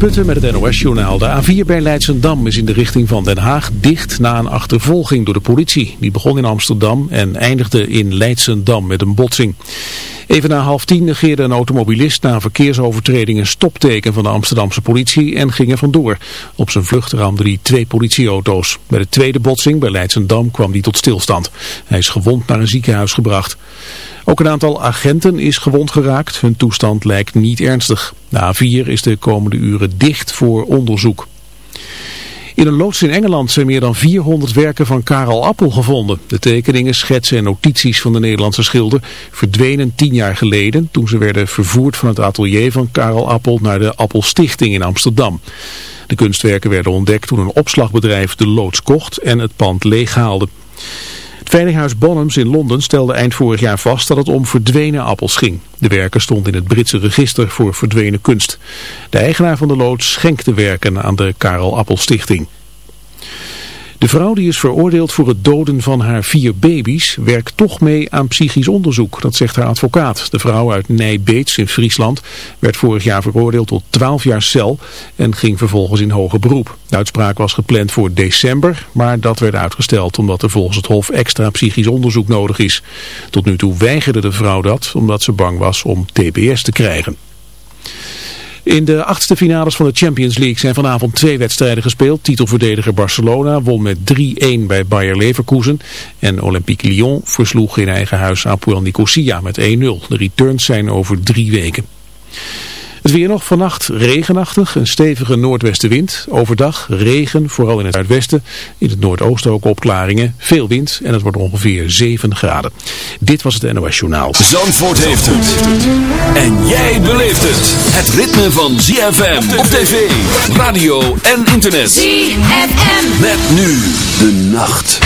Putten met het NOS-journaal. De A4 bij Leidsendam is in de richting van Den Haag dicht na een achtervolging door de politie. Die begon in Amsterdam en eindigde in Leidsendam met een botsing. Even na half tien negeerde een automobilist na een verkeersovertreding een stopteken van de Amsterdamse politie en ging er vandoor. Op zijn vlucht ramde hij twee politieauto's. Bij de tweede botsing bij Leidsendam kwam hij tot stilstand. Hij is gewond naar een ziekenhuis gebracht. Ook een aantal agenten is gewond geraakt. Hun toestand lijkt niet ernstig. De A4 is de komende uren dicht voor onderzoek. In een loods in Engeland zijn meer dan 400 werken van Karel Appel gevonden. De tekeningen, schetsen en notities van de Nederlandse schilder verdwenen tien jaar geleden toen ze werden vervoerd van het atelier van Karel Appel naar de Appel Stichting in Amsterdam. De kunstwerken werden ontdekt toen een opslagbedrijf de loods kocht en het pand leeghaalde. Veilinghuis Bonhams in Londen stelde eind vorig jaar vast dat het om verdwenen appels ging. De werken stond in het Britse register voor verdwenen kunst. De eigenaar van de loods schenkte werken aan de Karel Appel Stichting. De vrouw die is veroordeeld voor het doden van haar vier baby's werkt toch mee aan psychisch onderzoek, dat zegt haar advocaat. De vrouw uit Nijbeets in Friesland werd vorig jaar veroordeeld tot 12 jaar cel en ging vervolgens in hoger beroep. De uitspraak was gepland voor december, maar dat werd uitgesteld omdat er volgens het Hof extra psychisch onderzoek nodig is. Tot nu toe weigerde de vrouw dat omdat ze bang was om TBS te krijgen. In de achtste finales van de Champions League zijn vanavond twee wedstrijden gespeeld. Titelverdediger Barcelona won met 3-1 bij Bayer Leverkusen. En Olympique Lyon versloeg in eigen huis Apoel Nicosia met 1-0. De returns zijn over drie weken. Het weer nog vannacht regenachtig, een stevige noordwestenwind. Overdag regen, vooral in het zuidwesten. In het noordoosten ook opklaringen. Veel wind en het wordt ongeveer 7 graden. Dit was het NOS Journaal. Zandvoort heeft het. En jij beleeft het. Het ritme van ZFM op tv, radio en internet. ZFM. Met nu de nacht.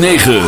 106.9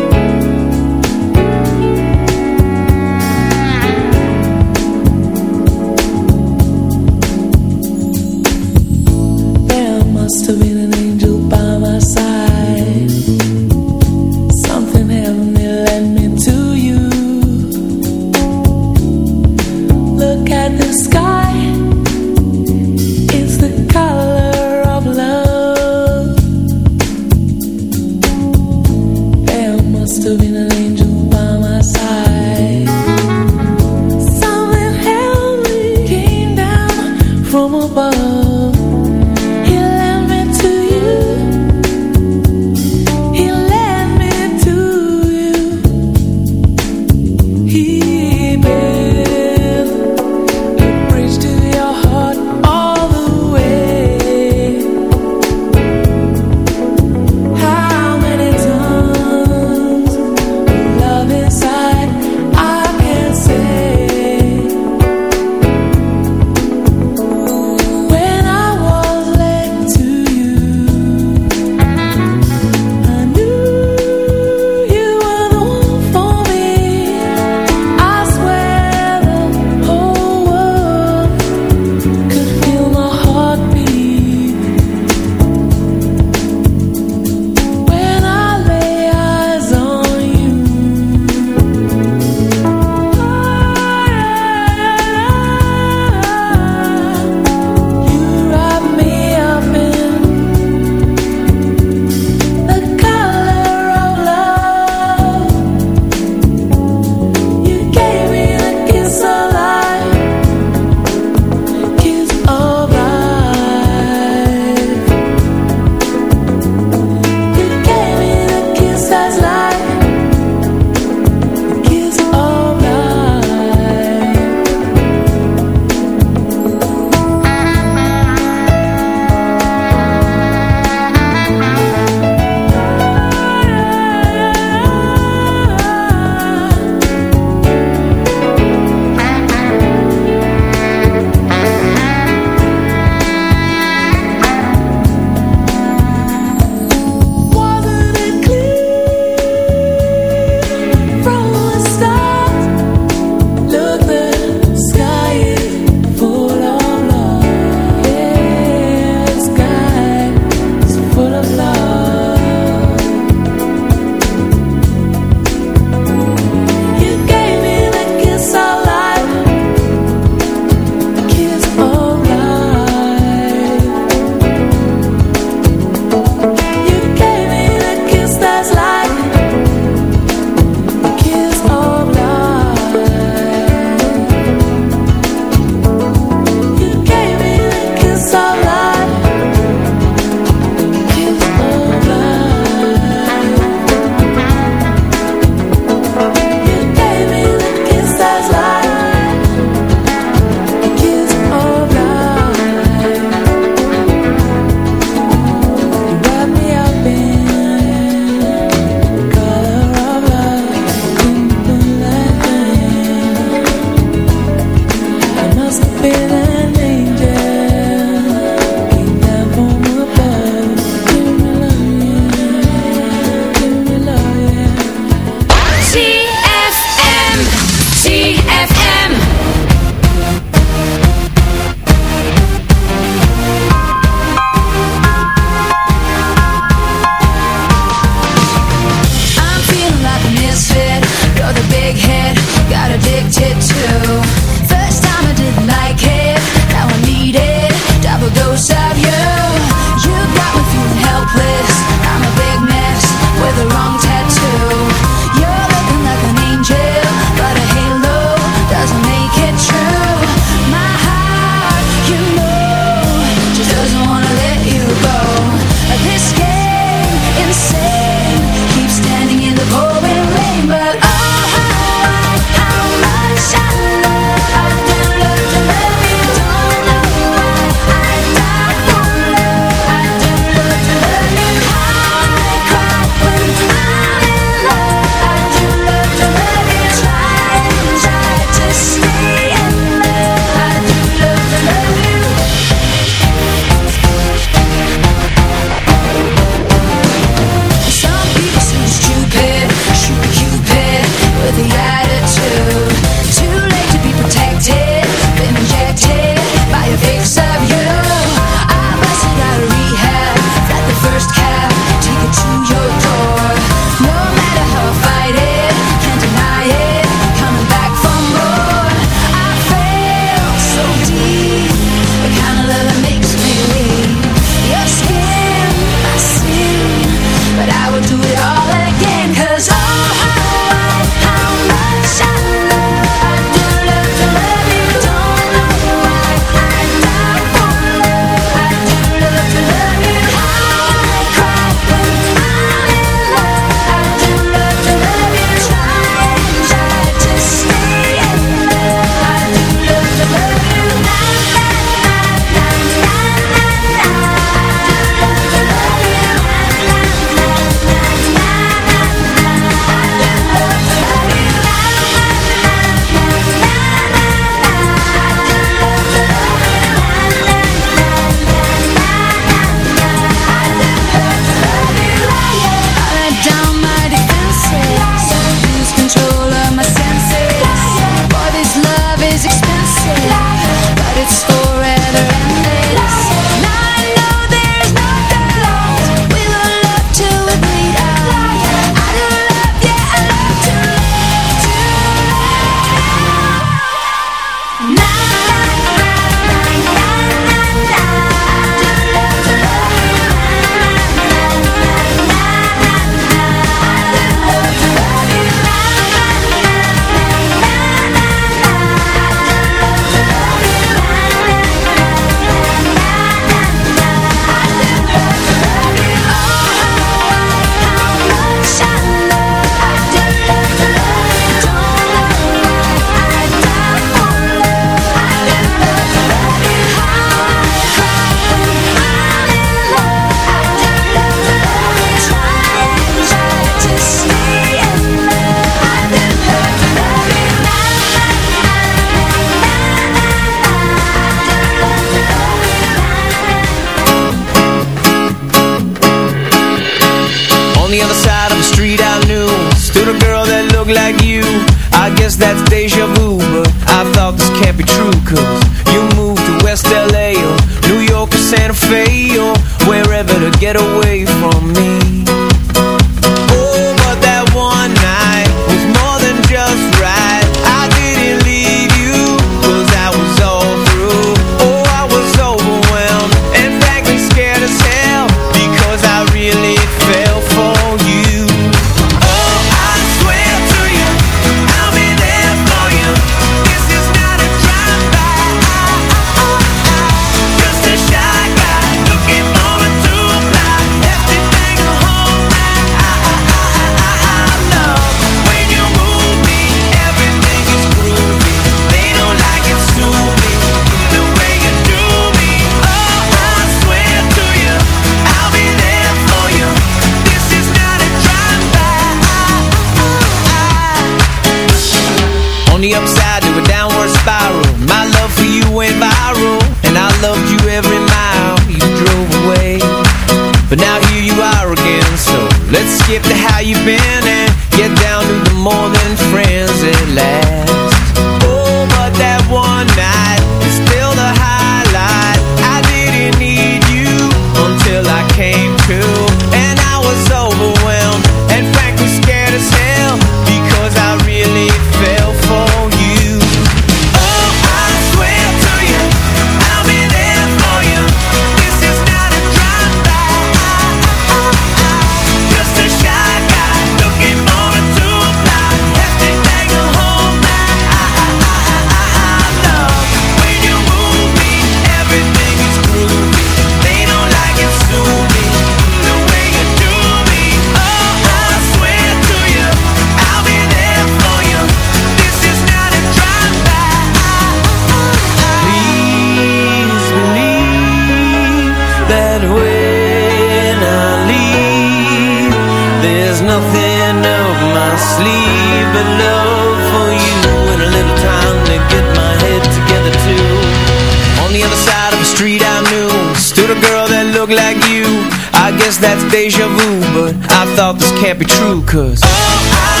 vu, but I thought this can't be true, cause oh, I